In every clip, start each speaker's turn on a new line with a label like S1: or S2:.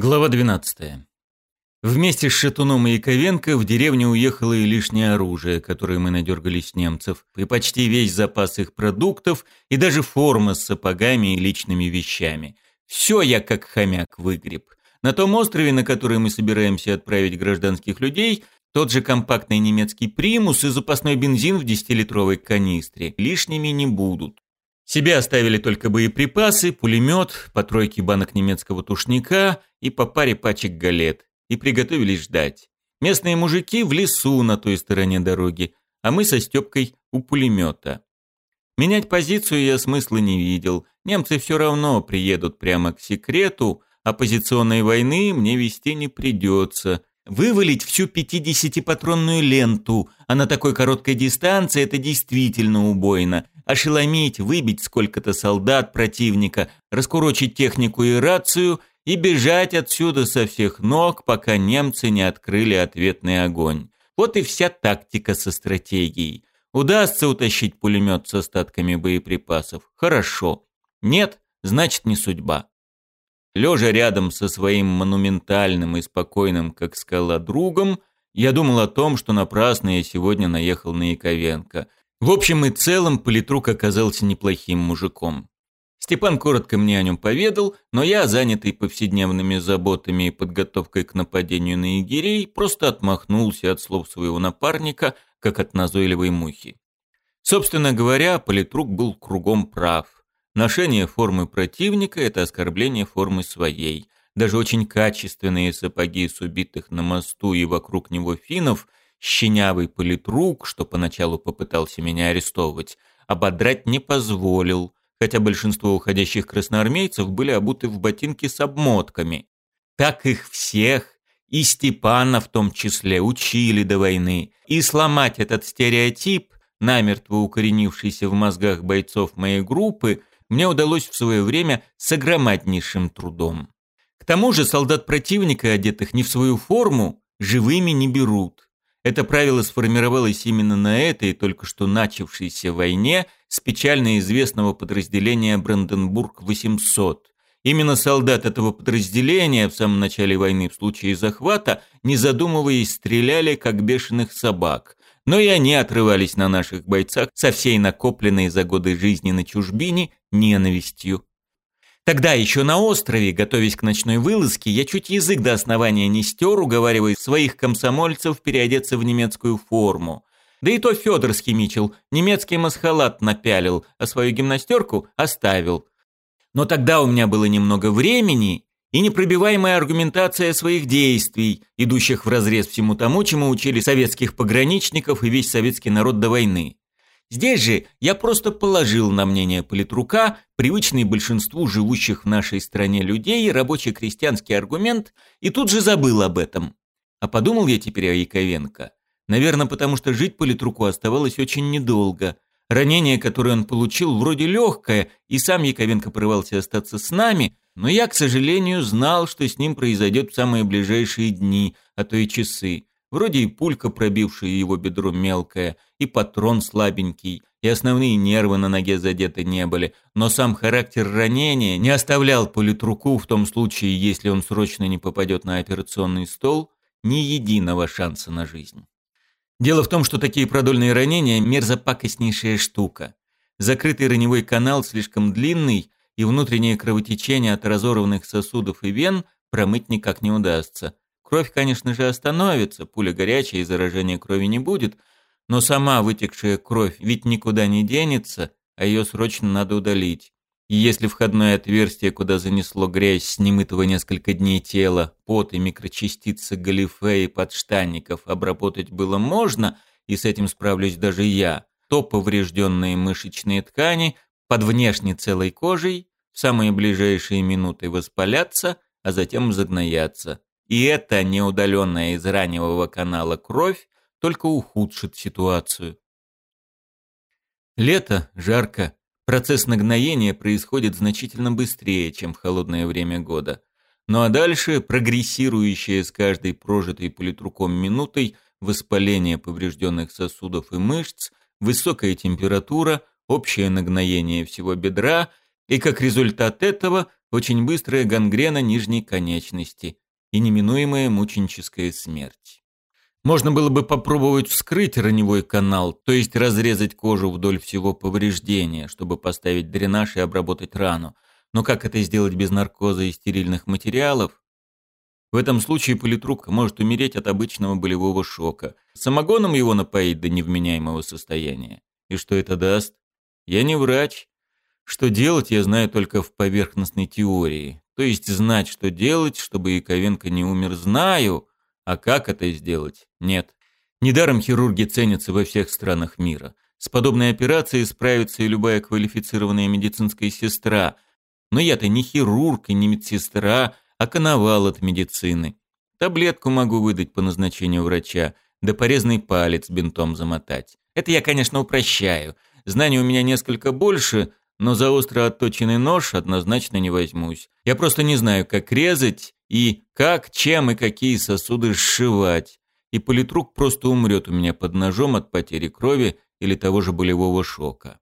S1: Глава 12. Вместе с Шатуном и Яковенко в деревню уехало и лишнее оружие, которое мы надергали с немцев, и почти весь запас их продуктов, и даже форма с сапогами и личными вещами. Все я как хомяк выгреб. На том острове, на который мы собираемся отправить гражданских людей, тот же компактный немецкий примус и запасной бензин в 10-литровой канистре лишними не будут. Себе оставили только боеприпасы, пулемет, по тройке банок немецкого тушника и по паре пачек галет. И приготовились ждать. Местные мужики в лесу на той стороне дороги, а мы со Степкой у пулемета. Менять позицию я смысла не видел. Немцы все равно приедут прямо к секрету, оппозиционной войны мне вести не придется. Вывалить всю 50-патронную ленту, а на такой короткой дистанции это действительно убойно – ошеломить, выбить сколько-то солдат противника, раскурочить технику и рацию и бежать отсюда со всех ног, пока немцы не открыли ответный огонь. Вот и вся тактика со стратегией. Удастся утащить пулемет с остатками боеприпасов? Хорошо. Нет, значит не судьба. Лежа рядом со своим монументальным и спокойным, как скала, другом, я думал о том, что напрасно я сегодня наехал на Яковенко – в общем и целом, политрук оказался неплохим мужиком. Степан коротко мне о нем поведал, но я, занятый повседневными заботами и подготовкой к нападению на егерей, просто отмахнулся от слов своего напарника, как от назойливой мухи. Собственно говоря, политрук был кругом прав. Ношение формы противника – это оскорбление формы своей. Даже очень качественные сапоги с убитых на мосту и вокруг него финнов Щенявый политрук, что поначалу попытался меня арестовывать, ободрать не позволил, хотя большинство уходящих красноармейцев были обуты в ботинки с обмотками. Так их всех и Степана в том числе учили до войны, и сломать этот стереотип, намертво укоренившийся в мозгах бойцов моей группы, мне удалось в свое время с огромнейшим трудом. К тому же солдат противника, одетых не в свою форму, живыми не берут. Это правило сформировалось именно на этой только что начавшейся войне с печально известного подразделения «Бранденбург-800». Именно солдат этого подразделения в самом начале войны в случае захвата, не задумываясь, стреляли как бешеных собак. Но и они отрывались на наших бойцах со всей накопленной за годы жизни на чужбине ненавистью. Тогда еще на острове, готовясь к ночной вылазке, я чуть язык до основания не стер, уговаривая своих комсомольцев переодеться в немецкую форму. Да и то Федор схимичил, немецкий масхалат напялил, а свою гимнастерку оставил. Но тогда у меня было немного времени и непробиваемая аргументация своих действий, идущих вразрез всему тому, чему учили советских пограничников и весь советский народ до войны. Здесь же я просто положил на мнение политрука, привычный большинству живущих в нашей стране людей, рабочий крестьянский аргумент, и тут же забыл об этом. А подумал я теперь о Яковенко. Наверное, потому что жить политруку оставалось очень недолго. Ранение, которое он получил, вроде легкое, и сам Яковенко порывался остаться с нами, но я, к сожалению, знал, что с ним произойдет в самые ближайшие дни, а то и часы. Вроде и пулька, пробившая его бедро, мелкая, и патрон слабенький, и основные нервы на ноге задеты не были, но сам характер ранения не оставлял политруку в том случае, если он срочно не попадет на операционный стол, ни единого шанса на жизнь. Дело в том, что такие продольные ранения – мерзопакостнейшая штука. Закрытый раневой канал слишком длинный, и внутреннее кровотечение от разорванных сосудов и вен промыть никак не удастся – Кровь, конечно же, остановится, пуля горячая и заражения крови не будет, но сама вытекшая кровь ведь никуда не денется, а ее срочно надо удалить. И если входное отверстие, куда занесло грязь с немытого несколько дней тела, пот и микрочастицы галифе и подштанников обработать было можно, и с этим справлюсь даже я, то поврежденные мышечные ткани под внешней целой кожей в самые ближайшие минуты воспалятся, а затем загноятся. И эта неудаленная из раневого канала кровь только ухудшит ситуацию. Лето, жарко. Процесс нагноения происходит значительно быстрее, чем в холодное время года. Ну а дальше прогрессирующее с каждой прожитой политруком минутой воспаление поврежденных сосудов и мышц, высокая температура, общее нагноение всего бедра и, как результат этого, очень быстрая гангрена нижней конечности – и неминуемая мученическая смерть. Можно было бы попробовать вскрыть раневой канал, то есть разрезать кожу вдоль всего повреждения, чтобы поставить дренаж и обработать рану. Но как это сделать без наркоза и стерильных материалов? В этом случае политрук может умереть от обычного болевого шока. Самогоном его напоить до невменяемого состояния. И что это даст? Я не врач. Что делать, я знаю только в поверхностной теории. То есть знать, что делать, чтобы Яковенко не умер, знаю, а как это сделать, нет. Недаром хирурги ценятся во всех странах мира. С подобной операцией справится и любая квалифицированная медицинская сестра. Но я-то не хирург и не медсестра, а коновал от медицины. Таблетку могу выдать по назначению врача, да порезанный палец бинтом замотать. Это я, конечно, упрощаю. Знаний у меня несколько больше, но за остро отточенный нож однозначно не возьмусь. Я просто не знаю, как резать и как, чем и какие сосуды сшивать. И политрук просто умрет у меня под ножом от потери крови или того же болевого шока.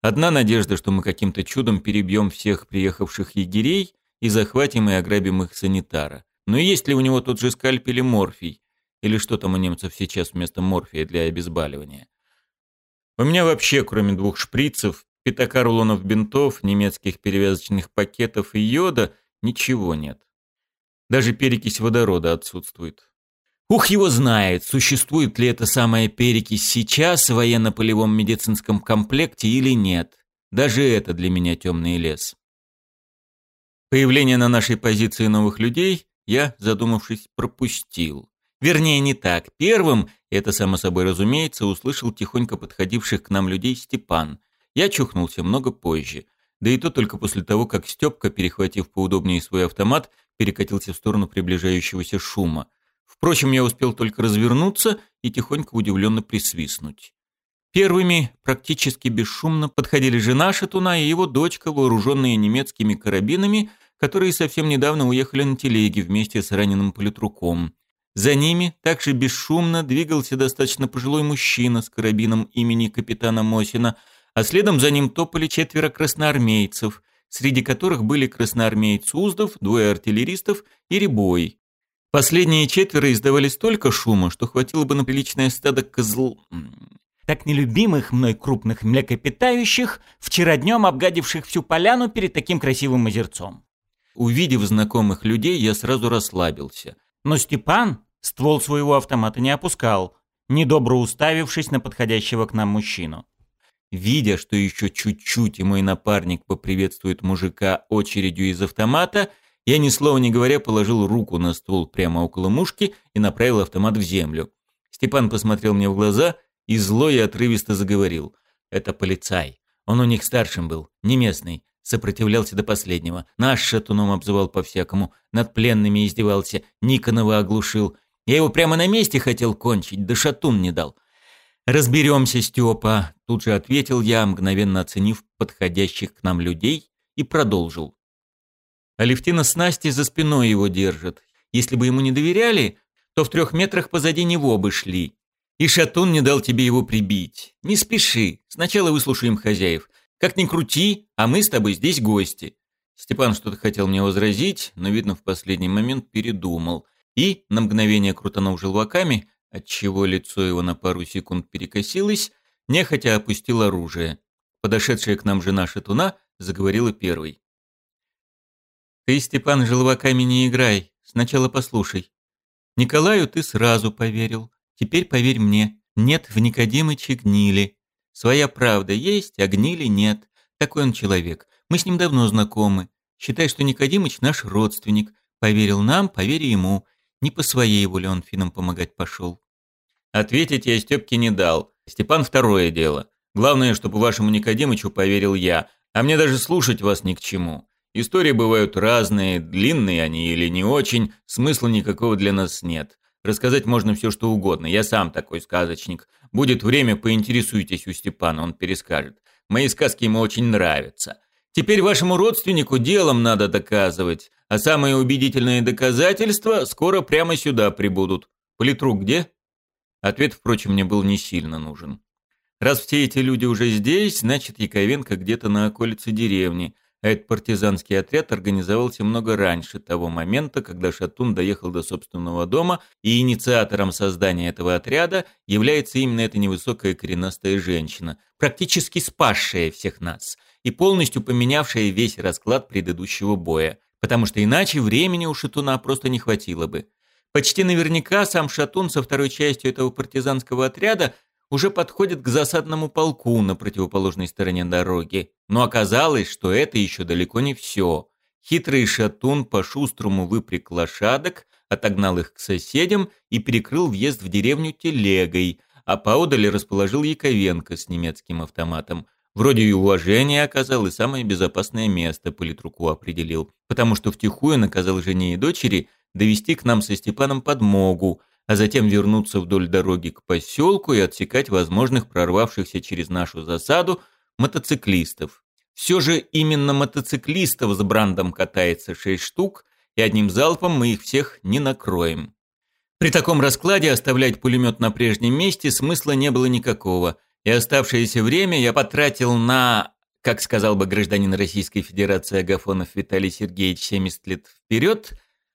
S1: Одна надежда, что мы каким-то чудом перебьем всех приехавших егерей и захватим и ограбим их санитара. Но есть ли у него тот же скальпель и морфий? Или что там у немцев сейчас вместо морфия для обезболивания? У меня вообще, кроме двух шприцев, Пятака бинтов, немецких перевязочных пакетов и йода ничего нет. Даже перекись водорода отсутствует. Ух его знает, существует ли эта самая перекись сейчас в военно-полевом медицинском комплекте или нет. Даже это для меня темный лес. Появление на нашей позиции новых людей я, задумавшись, пропустил. Вернее, не так. Первым, это само собой разумеется, услышал тихонько подходивших к нам людей Степан – я чухнулся много позже. Да и то только после того, как Степка, перехватив поудобнее свой автомат, перекатился в сторону приближающегося шума. Впрочем, я успел только развернуться и тихонько удивленно присвистнуть. Первыми, практически бесшумно, подходили жена Шатуна и его дочка, вооруженные немецкими карабинами, которые совсем недавно уехали на телеге вместе с раненым политруком. За ними также бесшумно двигался достаточно пожилой мужчина с карабином имени капитана Мосина – а следом за ним топали четверо красноармейцев, среди которых были красноармеец Уздов, двое артиллеристов и Рябой. Последние четверо издавали столько шума, что хватило бы на приличное стадо козл... Так нелюбимых мной крупных млекопитающих, вчера днем обгадивших всю поляну перед таким красивым озерцом. Увидев знакомых людей, я сразу расслабился. Но Степан ствол своего автомата не опускал, недобро уставившись на подходящего к нам мужчину. Видя, что еще чуть-чуть и мой напарник поприветствует мужика очередью из автомата, я ни слова не говоря положил руку на ствол прямо около мушки и направил автомат в землю. Степан посмотрел мне в глаза и зло и отрывисто заговорил. «Это полицай. Он у них старшим был, не местный. Сопротивлялся до последнего. Наш шатуном обзывал по-всякому. Над пленными издевался. Никонова оглушил. Я его прямо на месте хотел кончить, да шатун не дал. «Разберемся, Степа», — тут же ответил я, мгновенно оценив подходящих к нам людей, и продолжил. Алевтина с Настей за спиной его держит. Если бы ему не доверяли, то в трех метрах позади него бы шли. И Шатун не дал тебе его прибить. Не спеши, сначала выслушаем хозяев. Как ни крути, а мы с тобой здесь гости. Степан что-то хотел мне возразить, но, видно, в последний момент передумал. И, на мгновение крутанув желваками, отчего лицо его на пару секунд перекосилось, нехотя опустил оружие. Подошедшая к нам жена Шатуна заговорила первой. «Ты, Степан, желваками не играй. Сначала послушай. Николаю ты сразу поверил. Теперь поверь мне. Нет в Никодимыче гнили. Своя правда есть, а гнили нет. Такой он человек. Мы с ним давно знакомы. Считай, что Никодимыч наш родственник. Поверил нам, поверь ему. Не по своей воле он финам помогать пошел. Ответить я Степке не дал. Степан второе дело. Главное, чтобы вашему Никодимычу поверил я, а мне даже слушать вас ни к чему. Истории бывают разные, длинные они или не очень, смысла никакого для нас нет. Рассказать можно все, что угодно. Я сам такой сказочник. Будет время, поинтересуйтесь у Степана, он перескажет. Мои сказки ему очень нравятся. Теперь вашему родственнику делом надо доказывать, а самые убедительные доказательства скоро прямо сюда прибудут. Политрук где? Ответ, впрочем, мне был не сильно нужен. Раз все эти люди уже здесь, значит, Яковенко где-то на околице деревни, а этот партизанский отряд организовался много раньше того момента, когда Шатун доехал до собственного дома, и инициатором создания этого отряда является именно эта невысокая коренастая женщина, практически спасшая всех нас и полностью поменявшая весь расклад предыдущего боя, потому что иначе времени у Шатуна просто не хватило бы. Почти наверняка сам Шатун со второй частью этого партизанского отряда уже подходит к засадному полку на противоположной стороне дороги. Но оказалось, что это еще далеко не все. Хитрый Шатун по-шустрому выпряг лошадок, отогнал их к соседям и перекрыл въезд в деревню телегой, а поодаль расположил Яковенко с немецким автоматом. Вроде и уважение оказал, и самое безопасное место политруку определил, потому что втихую наказал жене и дочери – довести к нам со Степаном подмогу, а затем вернуться вдоль дороги к поселку и отсекать возможных прорвавшихся через нашу засаду мотоциклистов. Все же именно мотоциклистов с брандом катается шесть штук, и одним залпом мы их всех не накроем. При таком раскладе оставлять пулемет на прежнем месте смысла не было никакого, и оставшееся время я потратил на, как сказал бы гражданин Российской Федерации Агафонов Виталий Сергеевич 70 лет вперед,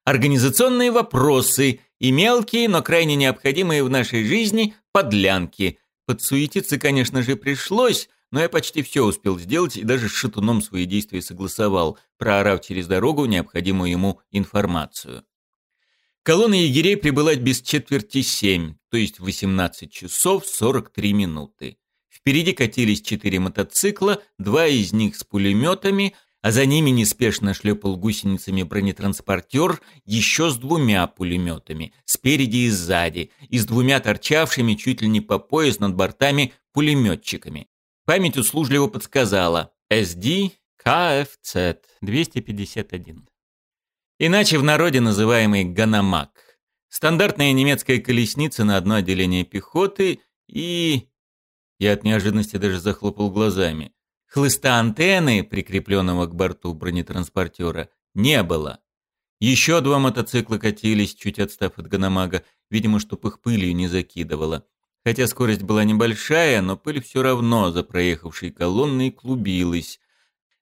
S1: организационные вопросы и мелкие, но крайне необходимые в нашей жизни подлянки. Подсуетиться, конечно же, пришлось, но я почти все успел сделать и даже с шатуном свои действия согласовал, проорав через дорогу необходимую ему информацию. Колонна егерей прибыла без четверти семь, то есть 18 часов 43 минуты. Впереди катились четыре мотоцикла, два из них с пулеметами, а за ними неспешно шлепал гусеницами бронетранспортер еще с двумя пулеметами, спереди и сзади, и с двумя торчавшими чуть ли не по пояс над бортами пулеметчиками. Память услужливо подсказала Sd.Kfz. 251. Иначе в народе называемый «Ганомаг». Стандартная немецкая колесница на одно отделение пехоты и... Я от неожиданности даже захлопал глазами – Хлыста антенны, прикрепленного к борту бронетранспортера, не было. Еще два мотоцикла катились, чуть отстав от Ганомага, видимо, чтоб их пылью не закидывало. Хотя скорость была небольшая, но пыль все равно за проехавшей колонной клубилась.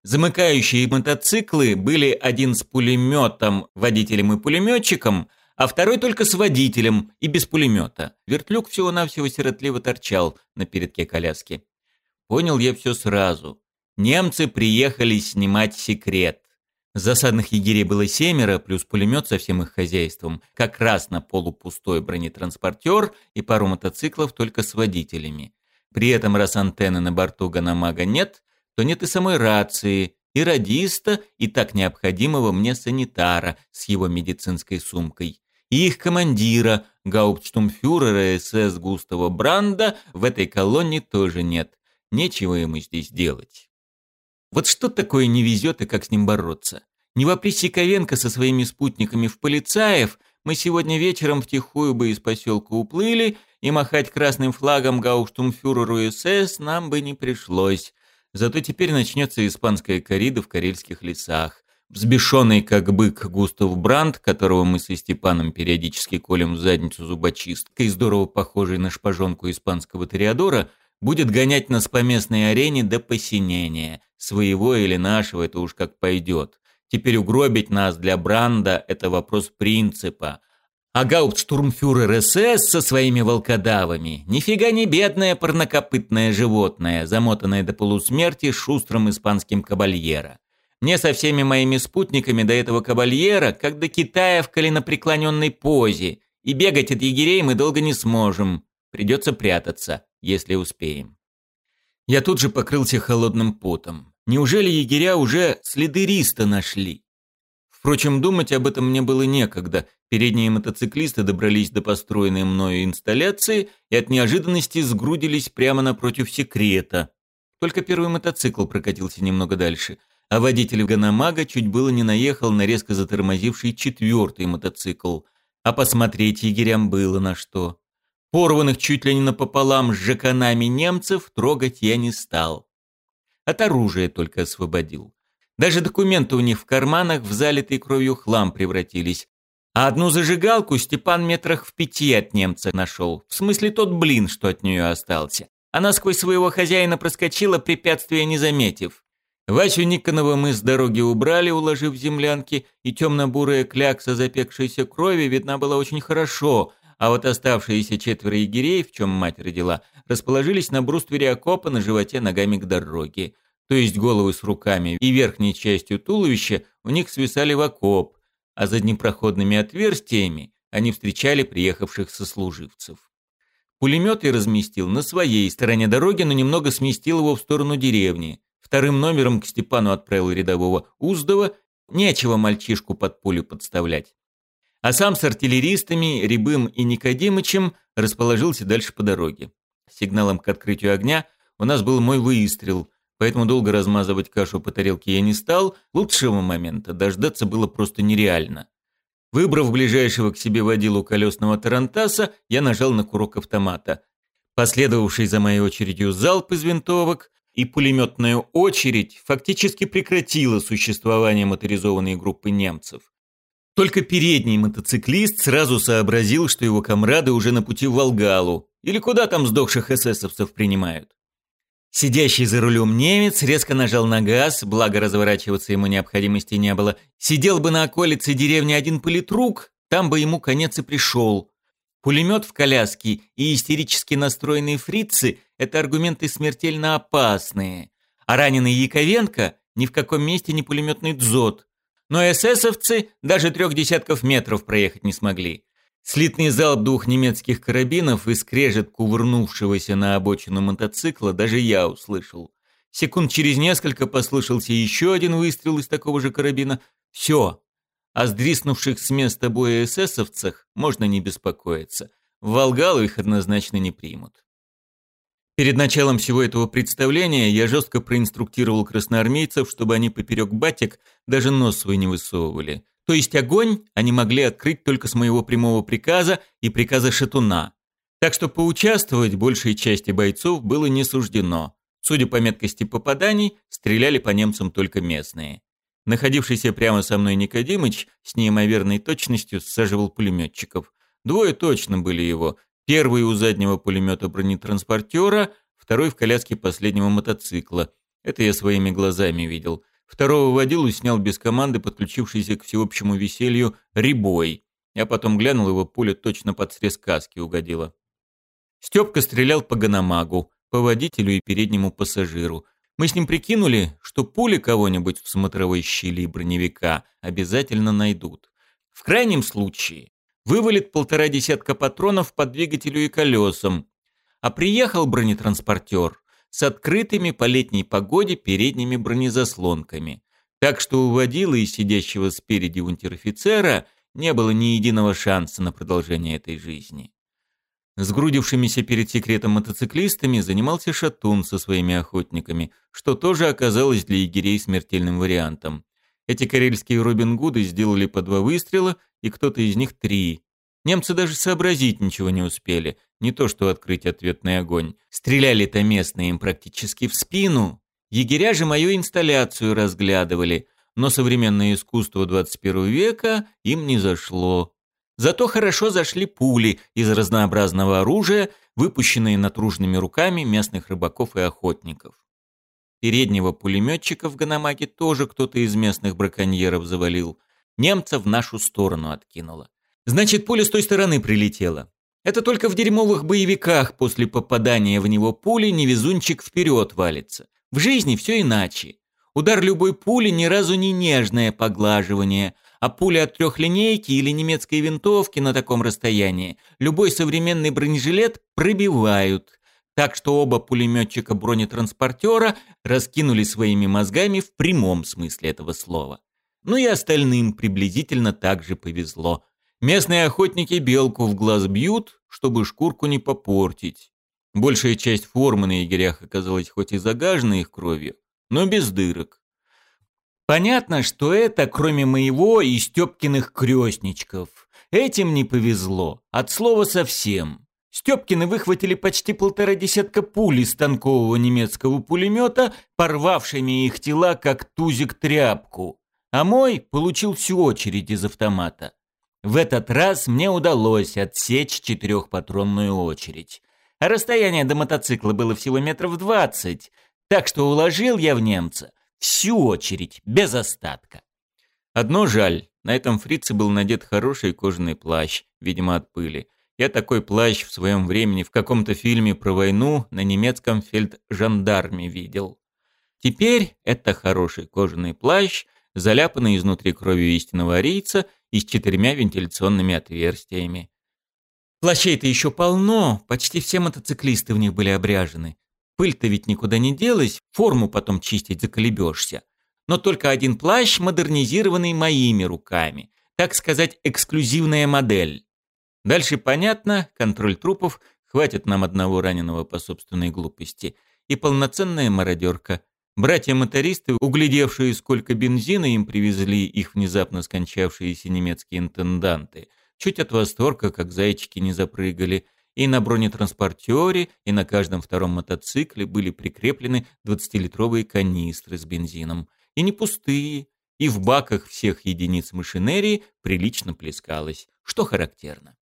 S1: Замыкающие мотоциклы были один с пулеметом, водителем и пулеметчиком, а второй только с водителем и без пулемета. Вертлюг всего-навсего сиротливо торчал на передке коляски. Понял я все сразу. Немцы приехали снимать секрет. Засадных егерей было семеро, плюс пулемет со всем их хозяйством, как раз на полупустой бронетранспортер и пару мотоциклов только с водителями. При этом, раз антенны на борту Ганамага нет, то нет и самой рации, и радиста, и так необходимого мне санитара с его медицинской сумкой, и их командира, гауптштумфюрера СС Густава Бранда, в этой колонне тоже нет. Нечего ему здесь делать. Вот что такое не везет и как с ним бороться? Не вопреки Сиковенко со своими спутниками в полицаев, мы сегодня вечером втихую бы из поселка уплыли, и махать красным флагом гауштумфюреру СС нам бы не пришлось. Зато теперь начнется испанская корида в карельских лесах. Взбешенный как бык Густав Бранд, которого мы со Степаном периодически колем в задницу зубочисткой, здорово похожий на шпажонку испанского Тореадора – Будет гонять нас по местной арене до посинения. Своего или нашего, это уж как пойдет. Теперь угробить нас для Бранда – это вопрос принципа. А гауптштурмфюрер СС со своими волкодавами – нифига не бедное парнокопытное животное, замотанное до полусмерти шустрым испанским кабальера. Мне со всеми моими спутниками до этого кабальера, как до Китая в коленопреклоненной позе, и бегать от егерей мы долго не сможем, придется прятаться если успеем. Я тут же покрылся холодным потом. Неужели егеря уже следы Риста нашли? Впрочем, думать об этом мне было некогда. Передние мотоциклисты добрались до построенной мною инсталляции и от неожиданности сгрудились прямо напротив секрета. Только первый мотоцикл прокатился немного дальше, а водитель Ганамага чуть было не наехал на резко затормозивший четвертый мотоцикл. А посмотреть егерям было на что. Порванных чуть ли не напополам с жаканами немцев трогать я не стал. От оружия только освободил. Даже документы у них в карманах в залитый кровью хлам превратились. А одну зажигалку Степан метрах в пяти от немца нашел. В смысле тот блин, что от нее остался. Она сквозь своего хозяина проскочила, препятствия не заметив. Васю Никонова мы с дороги убрали, уложив землянки, и темно-бурая клякса запекшейся крови видна была очень хорошо, а вот оставшиеся четверо егерей, в чем мать родила, расположились на бруствере окопа на животе ногами к дороге, то есть головы с руками и верхней частью туловища у них свисали в окоп, а за днепроходными отверстиями они встречали приехавших сослуживцев. Пулемет я разместил на своей стороне дороги, но немного сместил его в сторону деревни. Вторым номером к Степану отправил рядового Уздова. Нечего мальчишку под пулю подставлять а сам с артиллеристами, Рябым и Никодимычем расположился дальше по дороге. Сигналом к открытию огня у нас был мой выстрел, поэтому долго размазывать кашу по тарелке я не стал, лучшего момента дождаться было просто нереально. Выбрав ближайшего к себе водилу колесного тарантаса, я нажал на курок автомата. Последовавший за моей очередью залп из винтовок и пулеметная очередь фактически прекратила существование моторизованной группы немцев. Только передний мотоциклист сразу сообразил, что его комрады уже на пути в Волгалу, или куда там сдохших эсэсовцев принимают. Сидящий за рулем немец резко нажал на газ, благо разворачиваться ему необходимости не было. Сидел бы на околице деревни один политрук, там бы ему конец и пришел. Пулемет в коляске и истерически настроенные фрицы – это аргументы смертельно опасные. А раненый Яковенко ни в каком месте не пулеметный дзот но эсэсовцы даже трех десятков метров проехать не смогли. Слитный залп двух немецких карабинов и скрежет кувырнувшегося на обочину мотоцикла даже я услышал. Секунд через несколько послышался еще один выстрел из такого же карабина. Все. О сдриснувших с места боя эсэсовцах можно не беспокоиться. В Волгалу их однозначно не примут. Перед началом всего этого представления я жестко проинструктировал красноармейцев, чтобы они поперек батик даже нос свой не высовывали. То есть огонь они могли открыть только с моего прямого приказа и приказа шатуна. Так что поучаствовать большей части бойцов было не суждено. Судя по меткости попаданий, стреляли по немцам только местные. Находившийся прямо со мной Никодимыч с неимоверной точностью саживал пулеметчиков. Двое точно были его, Первый у заднего пулемета бронетранспортера, второй в коляске последнего мотоцикла. Это я своими глазами видел. Второго водилу снял без команды, подключившийся к всеобщему веселью, ребой. Я потом глянул, его пуля точно под срез каски угодила. Степка стрелял по гономагу, по водителю и переднему пассажиру. Мы с ним прикинули, что пули кого-нибудь в смотровой щели броневика обязательно найдут. В крайнем случае вывалит полтора десятка патронов по двигателю и колесам. А приехал бронетранспортер с открытыми по летней погоде передними бронезаслонками. Так что у водила и сидящего спереди унтер-офицера не было ни единого шанса на продолжение этой жизни. Сгрудившимися перед секретом мотоциклистами занимался Шатун со своими охотниками, что тоже оказалось для егерей смертельным вариантом. Эти карельские Робин Гуды сделали по два выстрела и кто-то из них три. Немцы даже сообразить ничего не успели, не то что открыть ответный огонь. Стреляли-то местные им практически в спину. Егеря же мою инсталляцию разглядывали, но современное искусство 21 века им не зашло. Зато хорошо зашли пули из разнообразного оружия, выпущенные натружными руками местных рыбаков и охотников. Переднего пулеметчика в Ганамаке тоже кто-то из местных браконьеров завалил, немца в нашу сторону откинуло. Значит, пуля с той стороны прилетела. Это только в дерьмовых боевиках после попадания в него пули невезунчик вперед валится. В жизни все иначе. Удар любой пули ни разу не нежное поглаживание, а пуля от трехлинейки или немецкой винтовки на таком расстоянии любой современный бронежилет пробивают. Так что оба пулеметчика бронетранспортера раскинули своими мозгами в прямом смысле этого слова. Ну и остальным приблизительно так же повезло. Местные охотники белку в глаз бьют, чтобы шкурку не попортить. Большая часть формы на егерях оказалась хоть и загажена их кровью, но без дырок. Понятно, что это кроме моего и Степкиных крестничков. Этим не повезло. От слова совсем. Степкины выхватили почти полтора десятка пуль из танкового немецкого пулемета, порвавшими их тела, как тузик тряпку а мой получил всю очередь из автомата. В этот раз мне удалось отсечь четырехпатронную очередь. А расстояние до мотоцикла было всего метров двадцать, так что уложил я в немца всю очередь, без остатка. Одно жаль, на этом фрице был надет хороший кожаный плащ, видимо, от пыли. Я такой плащ в своем времени в каком-то фильме про войну на немецком фельджандарме видел. Теперь это хороший кожаный плащ — заляпанный изнутри кровью истинного арийца и с четырьмя вентиляционными отверстиями. Плащей-то еще полно, почти все мотоциклисты в них были обряжены. Пыль-то ведь никуда не делась, форму потом чистить заколебешься. Но только один плащ, модернизированный моими руками. Так сказать, эксклюзивная модель. Дальше понятно, контроль трупов, хватит нам одного раненого по собственной глупости. И полноценная мародерка. Братья-мотористы, углядевшие, сколько бензина им привезли их внезапно скончавшиеся немецкие интенданты, чуть от восторга, как зайчики не запрыгали, и на бронетранспортере, и на каждом втором мотоцикле были прикреплены 20-литровые канистры с бензином. И не пустые, и в баках всех единиц машинерии прилично плескалось, что характерно.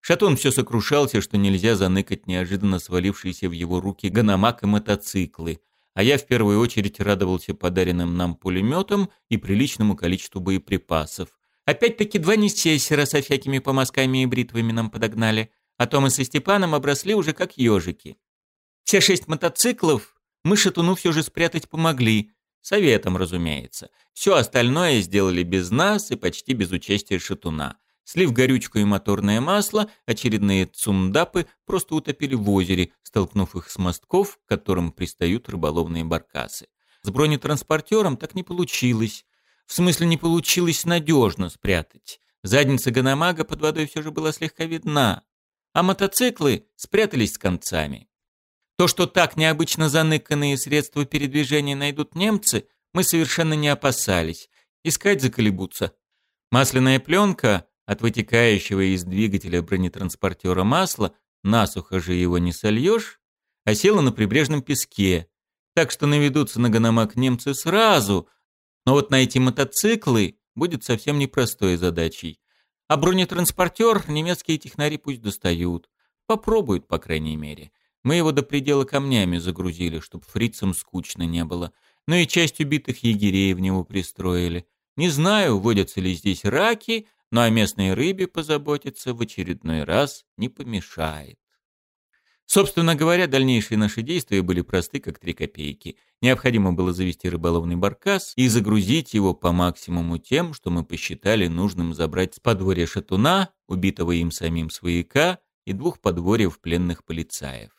S1: Шатун все сокрушался, что нельзя заныкать неожиданно свалившиеся в его руки гономак и мотоциклы – а я в первую очередь радовался подаренным нам пулеметам и приличному количеству боеприпасов. Опять-таки два несчастья с всякими помазками и бритвами нам подогнали, а Томас и Степаном обросли уже как ежики. Все шесть мотоциклов мы шатуну все же спрятать помогли, советом, разумеется. Все остальное сделали без нас и почти без участия шатуна. Слив горючку и моторное масло, очередные цундапы просто утопили в озере, столкнув их с мостков, к которым пристают рыболовные баркасы. С бронетранспортером так не получилось. В смысле, не получилось надежно спрятать. Задница Ганамага под водой все же была слегка видна. А мотоциклы спрятались с концами. То, что так необычно заныканные средства передвижения найдут немцы, мы совершенно не опасались. Искать заколебутся. Масляная пленка от вытекающего из двигателя бронетранспортера масла насухо же его не сольешь, а села на прибрежном песке. Так что наведутся на гономак немцы сразу, но вот найти мотоциклы будет совсем непростой задачей. А бронетранспортер немецкие технари пусть достают. Попробуют, по крайней мере. Мы его до предела камнями загрузили, чтобы фрицам скучно не было. Ну и часть убитых егерей в него пристроили. Не знаю, водятся ли здесь раки, но о местной рыбе позаботиться в очередной раз не помешает. Собственно говоря, дальнейшие наши действия были просты, как три копейки. Необходимо было завести рыболовный баркас и загрузить его по максимуму тем, что мы посчитали нужным забрать с подворья шатуна, убитого им самим свояка, и двух подворьев пленных полицаев.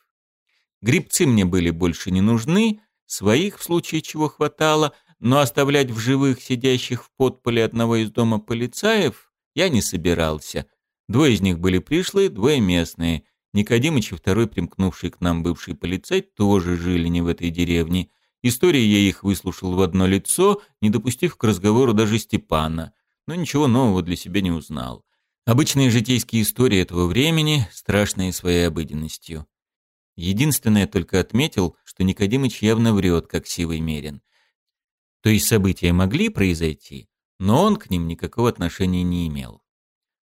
S1: Грибцы мне были больше не нужны, своих в случае чего хватало, но оставлять в живых сидящих в подполе одного из дома полицаев я не собирался. Двое из них были пришлые, двое местные. Никодимыч и второй, примкнувший к нам бывший полицей тоже жили не в этой деревне. Истории я их выслушал в одно лицо, не допустив к разговору даже Степана. Но ничего нового для себя не узнал. Обычные житейские истории этого времени, страшные своей обыденностью. Единственное, только отметил, что Никодимыч явно врет, как сивый мерин. То есть события могли произойти, но он к ним никакого отношения не имел.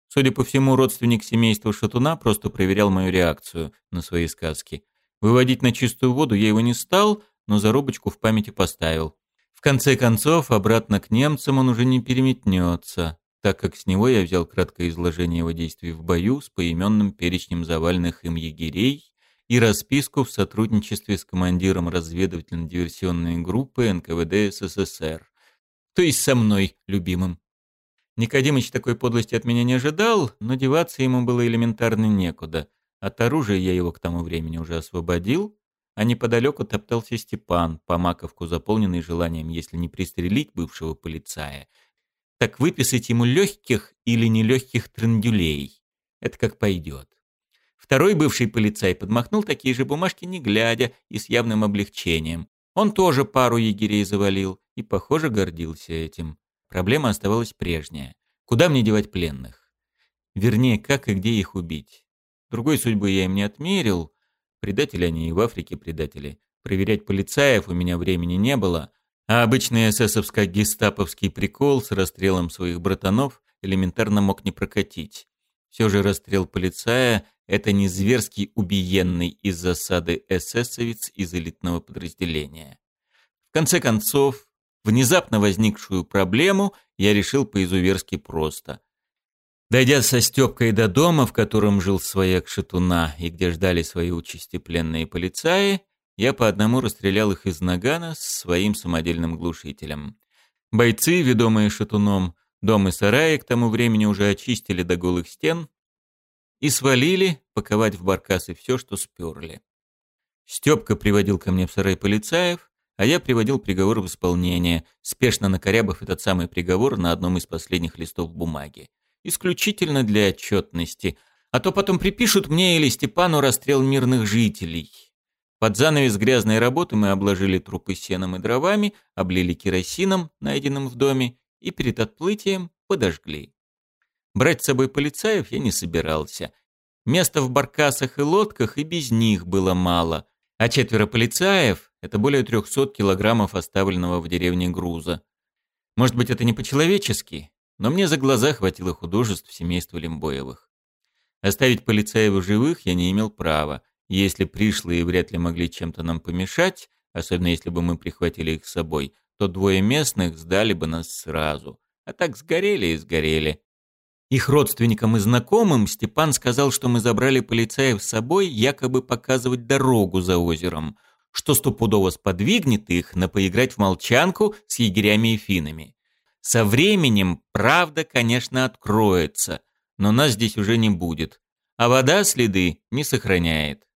S1: Судя по всему, родственник семейства Шатуна просто проверял мою реакцию на свои сказки. Выводить на чистую воду я его не стал, но зарубочку в памяти поставил. В конце концов, обратно к немцам он уже не переметнется, так как с него я взял краткое изложение его действий в бою с поименным перечнем заваленных им егерей и расписку в сотрудничестве с командиром разведывательно-диверсионной группы НКВД СССР то есть со мной, любимым. Никодимыч такой подлости от меня не ожидал, но деваться ему было элементарно некуда. От оружия я его к тому времени уже освободил, а неподалеку топтался Степан, по маковку заполненный желанием, если не пристрелить бывшего полицая, так выписать ему легких или нелегких трендюлей. Это как пойдет. Второй бывший полицай подмахнул такие же бумажки, не глядя, и с явным облегчением. Он тоже пару егерей завалил и, похоже, гордился этим. Проблема оставалась прежняя. Куда мне девать пленных? Вернее, как и где их убить? Другой судьбы я им не отмерил. Предатели они и в Африке предатели. Проверять полицаев у меня времени не было, а обычный эсэсовско-гестаповский прикол с расстрелом своих братанов элементарно мог не прокатить. Все же расстрел полицая – это не зверский убиенный из засады эсэсовец из элитного подразделения. В конце концов, Внезапно возникшую проблему я решил по-изуверски просто. Дойдя со Степкой до дома, в котором жил свояк Шатуна и где ждали свои участи пленные полицаи, я по одному расстрелял их из нагана с своим самодельным глушителем. Бойцы, ведомые Шатуном, дом и сараи к тому времени уже очистили до голых стен и свалили паковать в баркасы все, что сперли. Степка приводил ко мне в сарай полицаев, а я приводил приговор в исполнение, спешно накорябав этот самый приговор на одном из последних листов бумаги. Исключительно для отчетности, а то потом припишут мне или Степану расстрел мирных жителей. Под занавес грязной работы мы обложили трупы сеном и дровами, облили керосином, найденным в доме, и перед отплытием подожгли. Брать с собой полицаев я не собирался. Места в баркасах и лодках и без них было мало, а четверо полицаев — это более 300 килограммов оставленного в деревне груза. Может быть, это не по-человечески, но мне за глаза хватило художеств семейства Лимбоевых. Оставить Полицаева живых я не имел права. Если пришлые вряд ли могли чем-то нам помешать, особенно если бы мы прихватили их с собой, то двое местных сдали бы нас сразу. А так сгорели и сгорели. Их родственникам и знакомым Степан сказал, что мы забрали полицаев с собой, якобы показывать дорогу за озером – что стопудово сподвигнет их на поиграть в молчанку с егерями и финами. Со временем правда, конечно, откроется, но нас здесь уже не будет, а вода следы не сохраняет.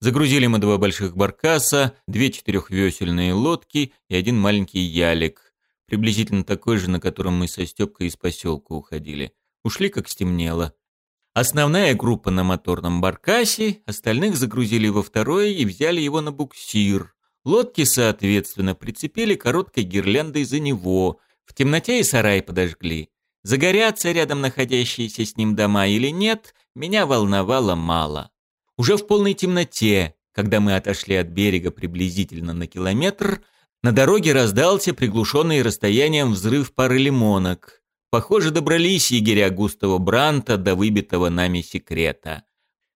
S1: Загрузили мы два больших баркаса, две четырехвесельные лодки и один маленький ялик, приблизительно такой же, на котором мы со Степкой из поселка уходили. Ушли, как стемнело. Основная группа на моторном баркасе, остальных загрузили во второе и взяли его на буксир. Лодки, соответственно, прицепили короткой гирляндой за него, в темноте и сарай подожгли. Загорятся рядом находящиеся с ним дома или нет, меня волновало мало. Уже в полной темноте, когда мы отошли от берега приблизительно на километр, на дороге раздался приглушенный расстоянием взрыв пары лимонок – Похоже, добрались егеря Густава Бранта до выбитого нами секрета.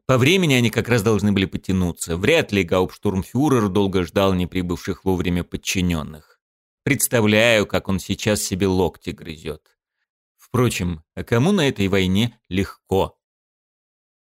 S1: По времени они как раз должны были потянуться. Вряд ли гауптштурмфюрер долго ждал не прибывших вовремя подчиненных. Представляю, как он сейчас себе локти грызет. Впрочем, а кому на этой войне легко?